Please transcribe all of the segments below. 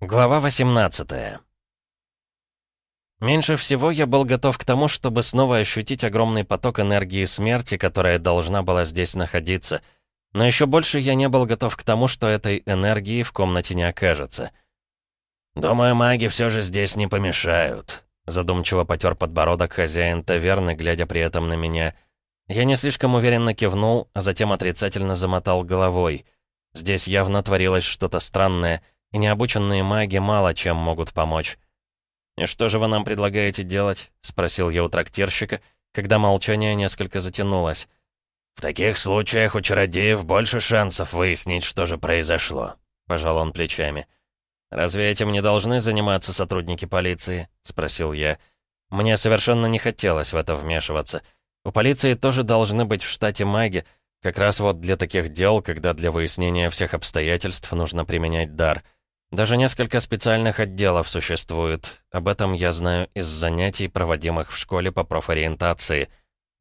Глава 18 Меньше всего я был готов к тому, чтобы снова ощутить огромный поток энергии смерти, которая должна была здесь находиться. Но еще больше я не был готов к тому, что этой энергии в комнате не окажется. «Думаю, маги все же здесь не помешают», — задумчиво потер подбородок хозяин таверны, глядя при этом на меня. Я не слишком уверенно кивнул, а затем отрицательно замотал головой. Здесь явно творилось что-то странное — и необученные маги мало чем могут помочь. «И что же вы нам предлагаете делать?» — спросил я у трактирщика, когда молчание несколько затянулось. «В таких случаях у чародеев больше шансов выяснить, что же произошло», — пожал он плечами. «Разве этим не должны заниматься сотрудники полиции?» — спросил я. Мне совершенно не хотелось в это вмешиваться. У полиции тоже должны быть в штате маги, как раз вот для таких дел, когда для выяснения всех обстоятельств нужно применять дар — даже несколько специальных отделов существует. Об этом я знаю из занятий, проводимых в школе по профориентации.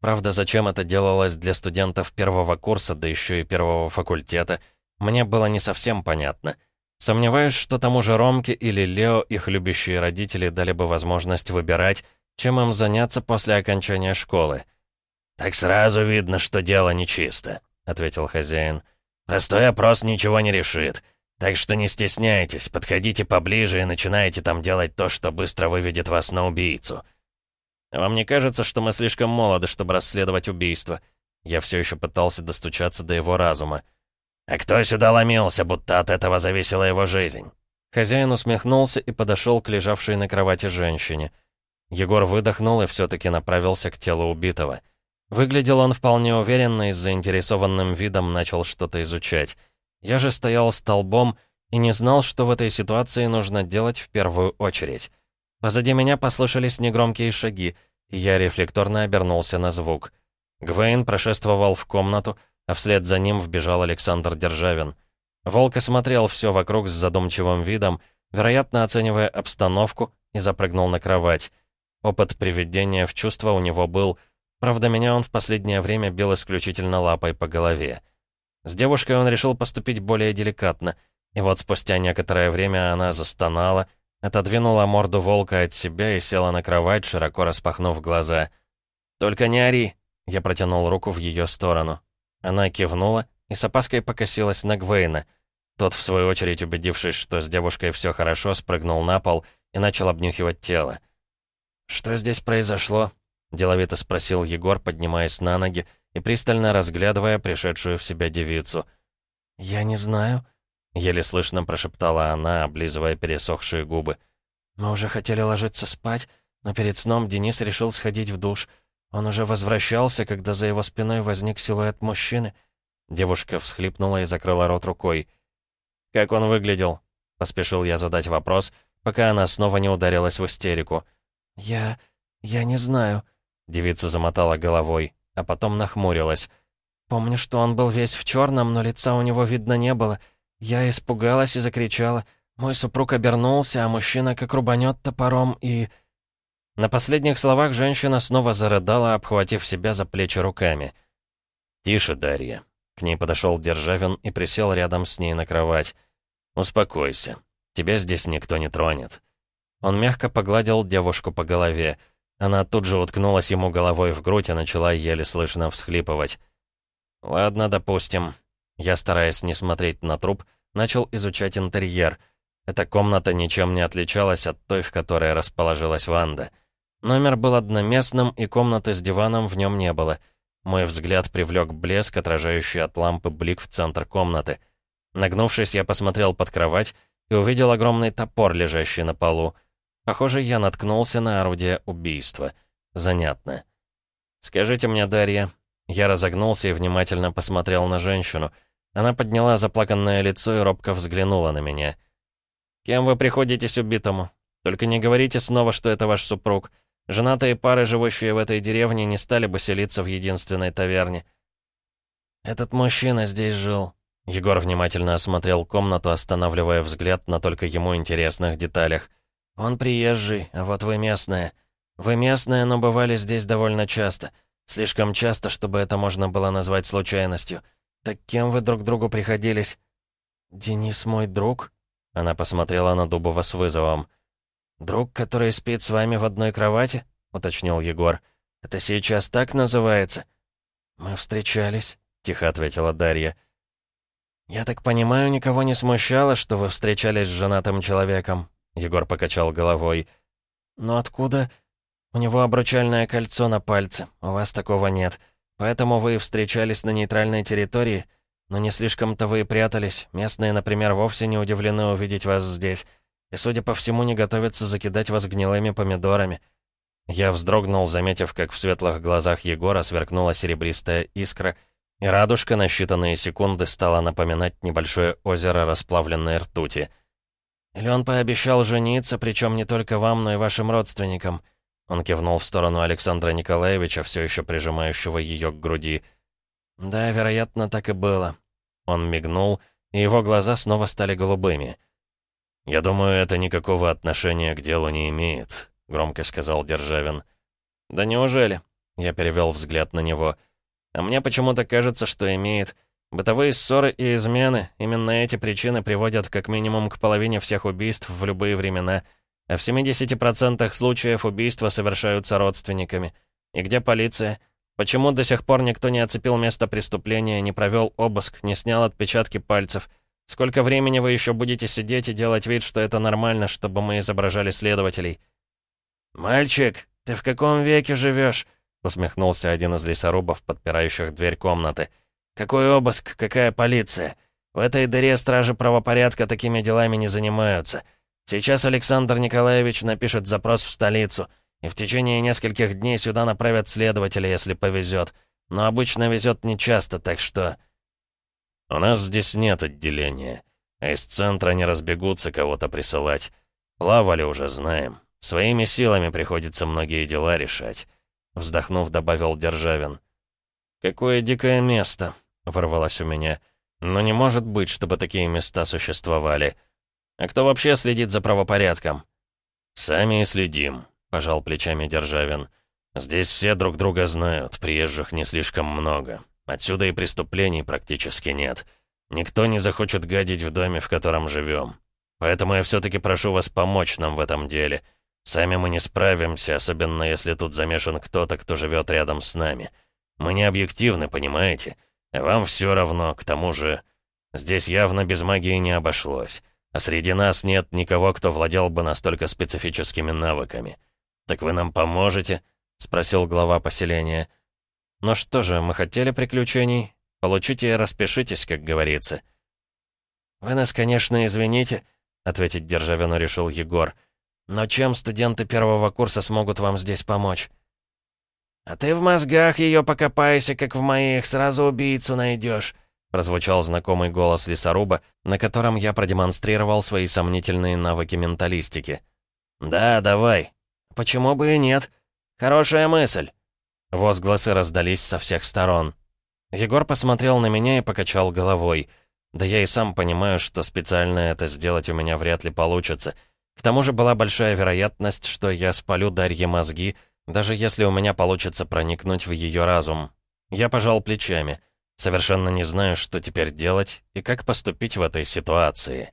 Правда, зачем это делалось для студентов первого курса, да еще и первого факультета, мне было не совсем понятно. Сомневаюсь, что тому же Ромке или Лео их любящие родители дали бы возможность выбирать, чем им заняться после окончания школы. «Так сразу видно, что дело нечисто», — ответил хозяин. «Простой опрос ничего не решит». Так что не стесняйтесь, подходите поближе и начинайте там делать то, что быстро выведет вас на убийцу. Вам не кажется, что мы слишком молоды, чтобы расследовать убийство? Я все еще пытался достучаться до его разума. А кто сюда ломился, будто от этого зависела его жизнь? Хозяин усмехнулся и подошел к лежавшей на кровати женщине. Егор выдохнул и все-таки направился к телу убитого. Выглядел он вполне уверенно и с заинтересованным видом начал что-то изучать. Я же стоял столбом и не знал, что в этой ситуации нужно делать в первую очередь. Позади меня послышались негромкие шаги, и я рефлекторно обернулся на звук. Гвейн прошествовал в комнату, а вслед за ним вбежал Александр Державин. Волк осмотрел все вокруг с задумчивым видом, вероятно, оценивая обстановку, и запрыгнул на кровать. Опыт приведения в чувство у него был, правда, меня он в последнее время бил исключительно лапой по голове. С девушкой он решил поступить более деликатно, и вот спустя некоторое время она застонала, отодвинула морду волка от себя и села на кровать, широко распахнув глаза. «Только не ори!» — я протянул руку в ее сторону. Она кивнула и с опаской покосилась на Гвейна. Тот, в свою очередь, убедившись, что с девушкой все хорошо, спрыгнул на пол и начал обнюхивать тело. «Что здесь произошло?» — деловито спросил Егор, поднимаясь на ноги и пристально разглядывая пришедшую в себя девицу. «Я не знаю», — еле слышно прошептала она, облизывая пересохшие губы. «Мы уже хотели ложиться спать, но перед сном Денис решил сходить в душ. Он уже возвращался, когда за его спиной возник силуэт мужчины». Девушка всхлипнула и закрыла рот рукой. «Как он выглядел?» — поспешил я задать вопрос, пока она снова не ударилась в истерику. «Я... я не знаю», — девица замотала головой а потом нахмурилась. Помню, что он был весь в черном, но лица у него видно не было. Я испугалась и закричала. Мой супруг обернулся, а мужчина как рубанет топором и... На последних словах женщина снова зарыдала, обхватив себя за плечи руками. «Тише, Дарья». К ней подошел Державин и присел рядом с ней на кровать. «Успокойся. Тебя здесь никто не тронет». Он мягко погладил девушку по голове. Она тут же уткнулась ему головой в грудь и начала еле слышно всхлипывать. «Ладно, допустим». Я, стараясь не смотреть на труп, начал изучать интерьер. Эта комната ничем не отличалась от той, в которой расположилась Ванда. Номер был одноместным, и комнаты с диваном в нем не было. Мой взгляд привлек блеск, отражающий от лампы блик в центр комнаты. Нагнувшись, я посмотрел под кровать и увидел огромный топор, лежащий на полу. Похоже, я наткнулся на орудие убийства. Занятно. «Скажите мне, Дарья...» Я разогнулся и внимательно посмотрел на женщину. Она подняла заплаканное лицо и робко взглянула на меня. «Кем вы приходитесь убитому? Только не говорите снова, что это ваш супруг. Женатые пары, живущие в этой деревне, не стали бы селиться в единственной таверне». «Этот мужчина здесь жил». Егор внимательно осмотрел комнату, останавливая взгляд на только ему интересных деталях. «Он приезжий, а вот вы местная. Вы местная, но бывали здесь довольно часто. Слишком часто, чтобы это можно было назвать случайностью. Так кем вы друг другу приходились?» «Денис мой друг?» Она посмотрела на Дубова с вызовом. «Друг, который спит с вами в одной кровати?» — уточнил Егор. «Это сейчас так называется?» «Мы встречались», — тихо ответила Дарья. «Я так понимаю, никого не смущало, что вы встречались с женатым человеком?» Егор покачал головой. «Но откуда...» «У него обручальное кольцо на пальце, у вас такого нет. Поэтому вы встречались на нейтральной территории, но не слишком-то вы и прятались. Местные, например, вовсе не удивлены увидеть вас здесь. И, судя по всему, не готовятся закидать вас гнилыми помидорами». Я вздрогнул, заметив, как в светлых глазах Егора сверкнула серебристая искра, и радужка на считанные секунды стала напоминать небольшое озеро расплавленной ртути. «Или он пообещал жениться, причем не только вам, но и вашим родственникам?» Он кивнул в сторону Александра Николаевича, все еще прижимающего ее к груди. «Да, вероятно, так и было». Он мигнул, и его глаза снова стали голубыми. «Я думаю, это никакого отношения к делу не имеет», — громко сказал Державин. «Да неужели?» — я перевел взгляд на него. «А мне почему-то кажется, что имеет. Бытовые ссоры и измены, именно эти причины приводят как минимум к половине всех убийств в любые времена». А в 70% случаев убийства совершаются родственниками. И где полиция? Почему до сих пор никто не оцепил место преступления, не провел обыск, не снял отпечатки пальцев? Сколько времени вы еще будете сидеть и делать вид, что это нормально, чтобы мы изображали следователей? «Мальчик, ты в каком веке живешь?» усмехнулся один из лесорубов, подпирающих дверь комнаты. «Какой обыск? Какая полиция? В этой дыре стражи правопорядка такими делами не занимаются. Сейчас Александр Николаевич напишет запрос в столицу, и в течение нескольких дней сюда направят следователя, если повезет. Но обычно везет нечасто, так что... У нас здесь нет отделения. Из центра не разбегутся кого-то присылать. Плавали уже, знаем. Своими силами приходится многие дела решать. Вздохнув, добавил Державин. «Какое дикое место!» — ворвалось у меня. «Но не может быть, чтобы такие места существовали». А кто вообще следит за правопорядком?» «Сами и следим», — пожал плечами Державин. «Здесь все друг друга знают, приезжих не слишком много. Отсюда и преступлений практически нет. Никто не захочет гадить в доме, в котором живем. Поэтому я все-таки прошу вас помочь нам в этом деле. Сами мы не справимся, особенно если тут замешан кто-то, кто живет рядом с нами. Мы не объективны, понимаете? Вам все равно, к тому же... Здесь явно без магии не обошлось. А среди нас нет никого, кто владел бы настолько специфическими навыками. Так вы нам поможете?» — спросил глава поселения. «Ну что же, мы хотели приключений. Получите и распишитесь, как говорится». «Вы нас, конечно, извините», — ответить Державину решил Егор. «Но чем студенты первого курса смогут вам здесь помочь?» «А ты в мозгах ее покопайся, как в моих, сразу убийцу найдешь», прозвучал знакомый голос лесоруба, на котором я продемонстрировал свои сомнительные навыки менталистики. «Да, давай. Почему бы и нет? Хорошая мысль». Возгласы раздались со всех сторон. Егор посмотрел на меня и покачал головой. Да я и сам понимаю, что специально это сделать у меня вряд ли получится. К тому же была большая вероятность, что я спалю Дарье мозги, даже если у меня получится проникнуть в ее разум. Я пожал плечами. Совершенно не знаю, что теперь делать и как поступить в этой ситуации.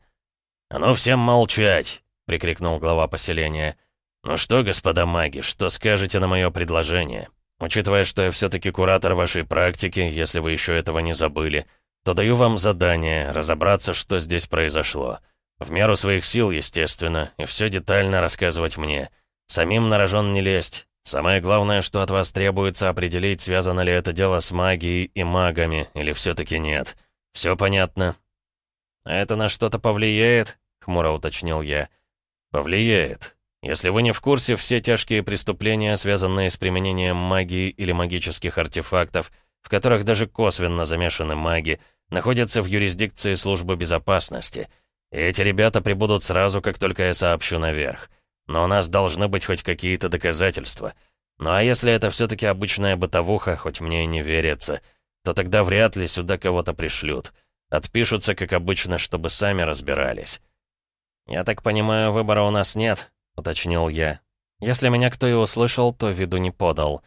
«А ну всем молчать!» — прикрикнул глава поселения. «Ну что, господа маги, что скажете на мое предложение? Учитывая, что я все-таки куратор вашей практики, если вы еще этого не забыли, то даю вам задание разобраться, что здесь произошло. В меру своих сил, естественно, и все детально рассказывать мне. Самим на рожон не лезть, Самое главное, что от вас требуется определить, связано ли это дело с магией и магами, или все-таки нет. Все понятно?» «А это на что-то повлияет?» — хмуро уточнил я. «Повлияет. Если вы не в курсе, все тяжкие преступления, связанные с применением магии или магических артефактов, в которых даже косвенно замешаны маги, находятся в юрисдикции службы безопасности. И эти ребята прибудут сразу, как только я сообщу наверх. Но у нас должны быть хоть какие-то доказательства. Ну а если это все-таки обычная бытовуха, хоть мне и не верится, то тогда вряд ли сюда кого-то пришлют. Отпишутся, как обычно, чтобы сами разбирались. «Я так понимаю, выбора у нас нет», — уточнил я. Если меня кто и услышал, то виду не подал.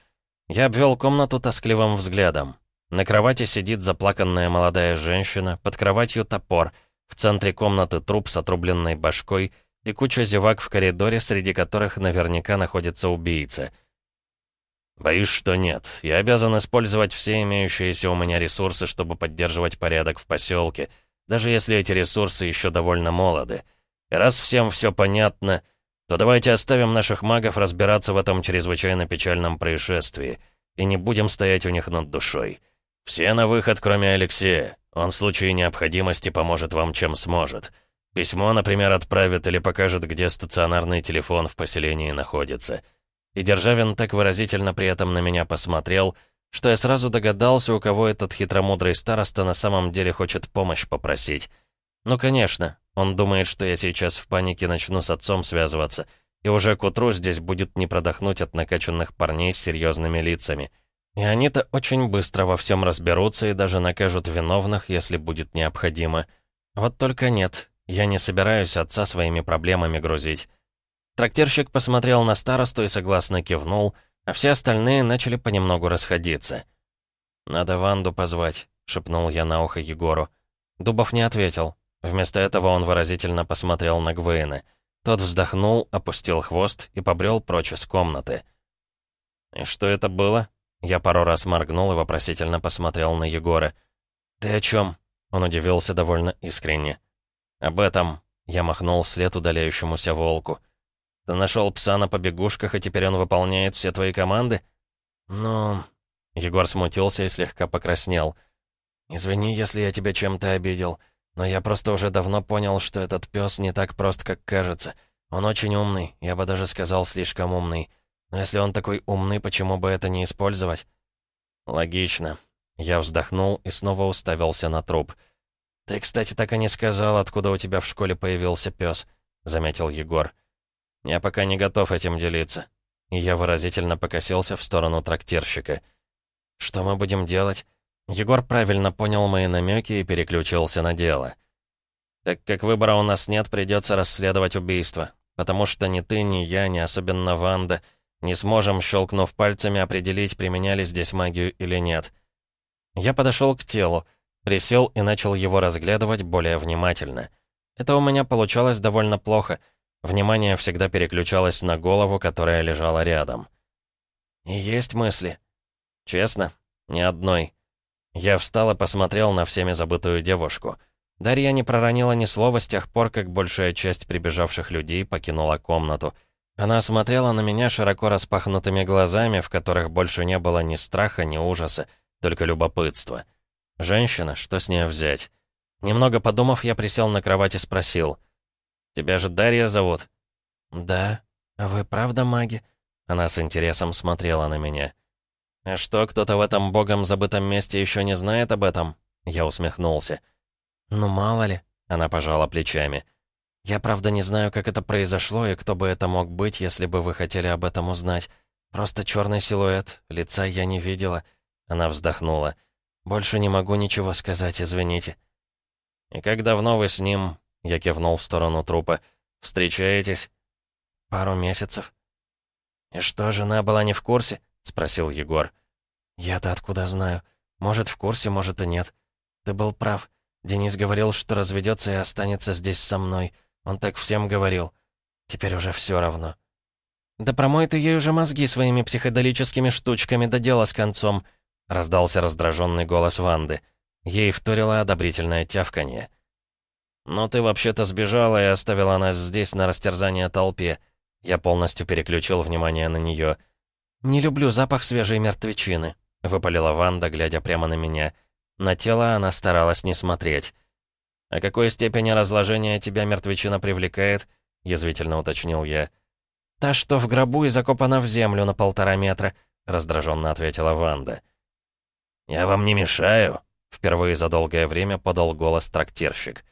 Я обвел комнату тоскливым взглядом. На кровати сидит заплаканная молодая женщина, под кроватью топор, В центре комнаты труп с отрубленной башкой и куча зевак в коридоре, среди которых наверняка находится убийца. «Боюсь, что нет. Я обязан использовать все имеющиеся у меня ресурсы, чтобы поддерживать порядок в поселке, даже если эти ресурсы еще довольно молоды. И раз всем все понятно, то давайте оставим наших магов разбираться в этом чрезвычайно печальном происшествии и не будем стоять у них над душой. Все на выход, кроме Алексея. Он в случае необходимости поможет вам, чем сможет. Письмо, например, отправит или покажет, где стационарный телефон в поселении находится. И Державин так выразительно при этом на меня посмотрел, что я сразу догадался, у кого этот хитромудрый староста на самом деле хочет помощь попросить. Ну, конечно, он думает, что я сейчас в панике начну с отцом связываться, и уже к утру здесь будет не продохнуть от накачанных парней с серьезными лицами. И они-то очень быстро во всем разберутся и даже накажут виновных, если будет необходимо. Вот только нет, я не собираюсь отца своими проблемами грузить. Трактирщик посмотрел на старосту и согласно кивнул, а все остальные начали понемногу расходиться. «Надо Ванду позвать», — шепнул я на ухо Егору. Дубов не ответил. Вместо этого он выразительно посмотрел на Гвейна. Тот вздохнул, опустил хвост и побрел прочь из комнаты. «И что это было?» Я пару раз моргнул и вопросительно посмотрел на Егора. «Ты о чем? Он удивился довольно искренне. «Об этом...» — я махнул вслед удаляющемуся волку. «Ты нашел пса на побегушках, и теперь он выполняет все твои команды?» «Ну...» Егор смутился и слегка покраснел. «Извини, если я тебя чем-то обидел, но я просто уже давно понял, что этот пес не так прост, как кажется. Он очень умный, я бы даже сказал, слишком умный. Но если он такой умный, почему бы это не использовать?» «Логично». Я вздохнул и снова уставился на труп. «Ты, кстати, так и не сказал, откуда у тебя в школе появился пес», — заметил Егор. «Я пока не готов этим делиться». И я выразительно покосился в сторону трактирщика. «Что мы будем делать?» Егор правильно понял мои намеки и переключился на дело. «Так как выбора у нас нет, придется расследовать убийство. Потому что ни ты, ни я, ни особенно Ванда не сможем, щелкнув пальцами, определить, применяли здесь магию или нет». Я подошел к телу, присел и начал его разглядывать более внимательно. Это у меня получалось довольно плохо — Внимание всегда переключалось на голову, которая лежала рядом. «И есть мысли?» «Честно? Ни одной». Я встал и посмотрел на всеми забытую девушку. Дарья не проронила ни слова с тех пор, как большая часть прибежавших людей покинула комнату. Она смотрела на меня широко распахнутыми глазами, в которых больше не было ни страха, ни ужаса, только любопытство. Женщина, что с ней взять? Немного подумав, я присел на кровать и спросил — Тебя же Дарья зовут?» «Да. А вы правда маги?» Она с интересом смотрела на меня. «А что, кто-то в этом богом забытом месте еще не знает об этом?» Я усмехнулся. «Ну, мало ли», — она пожала плечами. «Я правда не знаю, как это произошло и кто бы это мог быть, если бы вы хотели об этом узнать. Просто черный силуэт, лица я не видела». Она вздохнула. «Больше не могу ничего сказать, извините». «И как давно вы с ним?» Я кивнул в сторону трупа. «Встречаетесь?» «Пару месяцев». «И что, жена была не в курсе?» — спросил Егор. «Я-то откуда знаю? Может, в курсе, может и нет. Ты был прав. Денис говорил, что разведется и останется здесь со мной. Он так всем говорил. Теперь уже все равно». «Да промой ты ей уже мозги своими психоделическими штучками, да дело с концом», — раздался раздраженный голос Ванды. Ей вторило одобрительное тявканье. «Но ты вообще-то сбежала и оставила нас здесь на растерзание толпе». Я полностью переключил внимание на нее. «Не люблю запах свежей мертвечины», — выпалила Ванда, глядя прямо на меня. На тело она старалась не смотреть. «О какой степени разложения тебя мертвечина привлекает?» — язвительно уточнил я. «Та, что в гробу и закопана в землю на полтора метра», — раздраженно ответила Ванда. «Я вам не мешаю?» — впервые за долгое время подал голос трактирщик.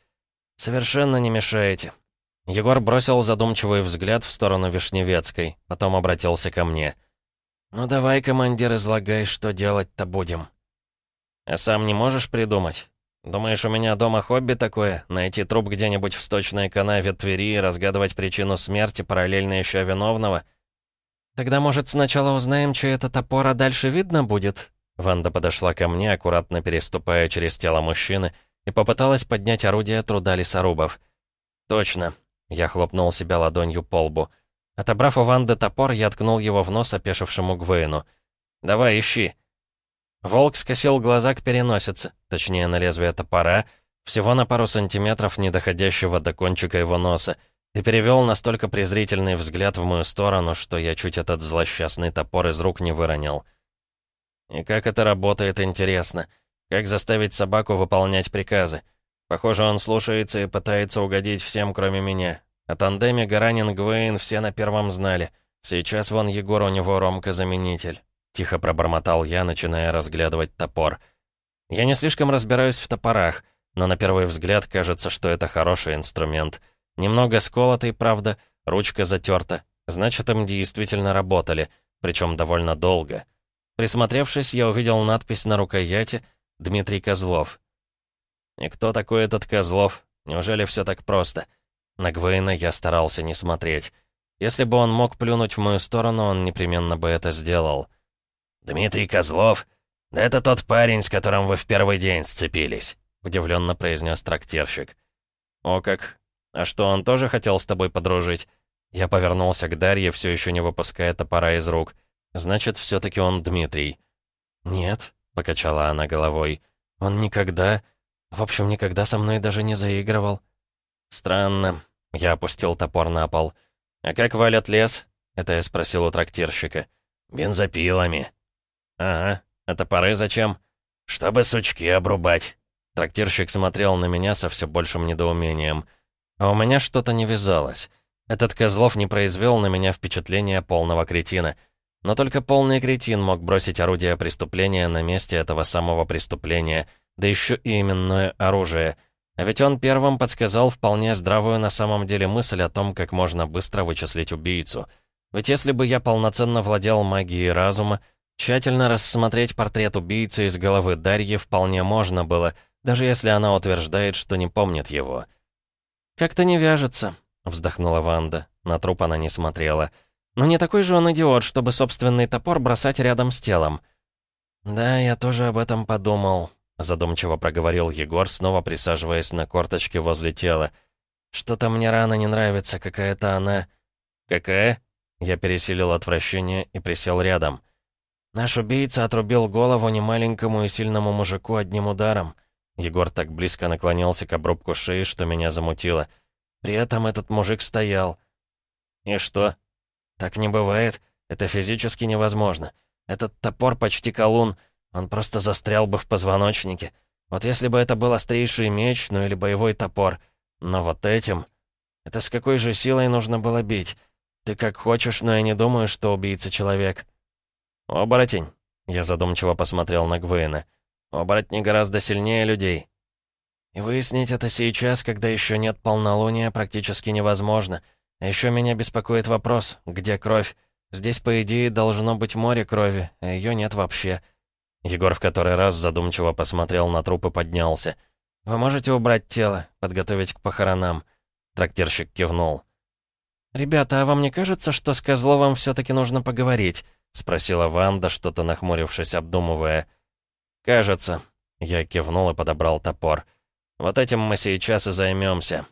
«Совершенно не мешаете». Егор бросил задумчивый взгляд в сторону Вишневецкой, потом обратился ко мне. «Ну давай, командир, излагай, что делать-то будем». «А сам не можешь придумать? Думаешь, у меня дома хобби такое? Найти труп где-нибудь в сточной канаве Твери и разгадывать причину смерти, параллельно еще виновного?» «Тогда, может, сначала узнаем, чей это топор, а дальше видно будет?» Ванда подошла ко мне, аккуратно переступая через тело мужчины, и попыталась поднять орудие труда лесорубов. «Точно!» — я хлопнул себя ладонью по лбу. Отобрав у Ванды топор, я ткнул его в нос опешившему Гвейну. «Давай, ищи!» Волк скосил глаза к переносице, точнее, на лезвие топора, всего на пару сантиметров, не доходящего до кончика его носа, и перевел настолько презрительный взгляд в мою сторону, что я чуть этот злосчастный топор из рук не выронил. И как это работает, интересно. Как заставить собаку выполнять приказы? Похоже, он слушается и пытается угодить всем, кроме меня. О тандеме Гаранин Гвейн все на первом знали. Сейчас вон Егор у него Ромка-заменитель. Тихо пробормотал я, начиная разглядывать топор. Я не слишком разбираюсь в топорах, но на первый взгляд кажется, что это хороший инструмент. Немного сколотый, правда, ручка затерта. Значит, им действительно работали, причем довольно долго. Присмотревшись, я увидел надпись на рукояти «Дмитрий Козлов». И кто такой этот Козлов? Неужели все так просто? На Гвейна я старался не смотреть. Если бы он мог плюнуть в мою сторону, он непременно бы это сделал. «Дмитрий Козлов? Да это тот парень, с которым вы в первый день сцепились», — удивленно произнес трактирщик. «О как! А что, он тоже хотел с тобой подружить?» Я повернулся к Дарье, все еще не выпуская топора из рук. «Значит, все-таки он Дмитрий». «Нет», — покачала она головой. «Он никогда... В общем, никогда со мной даже не заигрывал». «Странно». Я опустил топор на пол. «А как валят лес?» — это я спросил у трактирщика. «Бензопилами», «Ага. А топоры зачем?» «Чтобы сучки обрубать». Трактирщик смотрел на меня со все большим недоумением. А у меня что-то не вязалось. Этот Козлов не произвел на меня впечатления полного кретина. Но только полный кретин мог бросить орудие преступления на месте этого самого преступления, да еще и именное оружие. А ведь он первым подсказал вполне здравую на самом деле мысль о том, как можно быстро вычислить убийцу. Ведь если бы я полноценно владел магией разума, Тщательно рассмотреть портрет убийцы из головы Дарьи вполне можно было, даже если она утверждает, что не помнит его. «Как-то не вяжется», — вздохнула Ванда. На труп она не смотрела. «Но не такой же он идиот, чтобы собственный топор бросать рядом с телом». «Да, я тоже об этом подумал», — задумчиво проговорил Егор, снова присаживаясь на корточке возле тела. «Что-то мне рано не нравится, какая-то она...» «Какая?» Я пересилил отвращение и присел рядом. Наш убийца отрубил голову немаленькому и сильному мужику одним ударом. Егор так близко наклонился к обрубку шеи, что меня замутило. При этом этот мужик стоял. И что? Так не бывает. Это физически невозможно. Этот топор почти колун. Он просто застрял бы в позвоночнике. Вот если бы это был острейший меч, ну или боевой топор. Но вот этим... Это с какой же силой нужно было бить? Ты как хочешь, но я не думаю, что убийца человек. «Оборотень!» Я задумчиво посмотрел на Гвейна. «Оборотни гораздо сильнее людей». И выяснить это сейчас, когда еще нет полнолуния, практически невозможно. Еще меня беспокоит вопрос, где кровь? Здесь, по идее, должно быть море крови, а ее нет вообще. Егор в который раз задумчиво посмотрел на труп и поднялся. «Вы можете убрать тело, подготовить к похоронам?» Трактирщик кивнул. «Ребята, а вам не кажется, что с Козловым все-таки нужно поговорить?» — спросила Ванда, что-то нахмурившись, обдумывая. «Кажется». Я кивнул и подобрал топор. «Вот этим мы сейчас и займемся.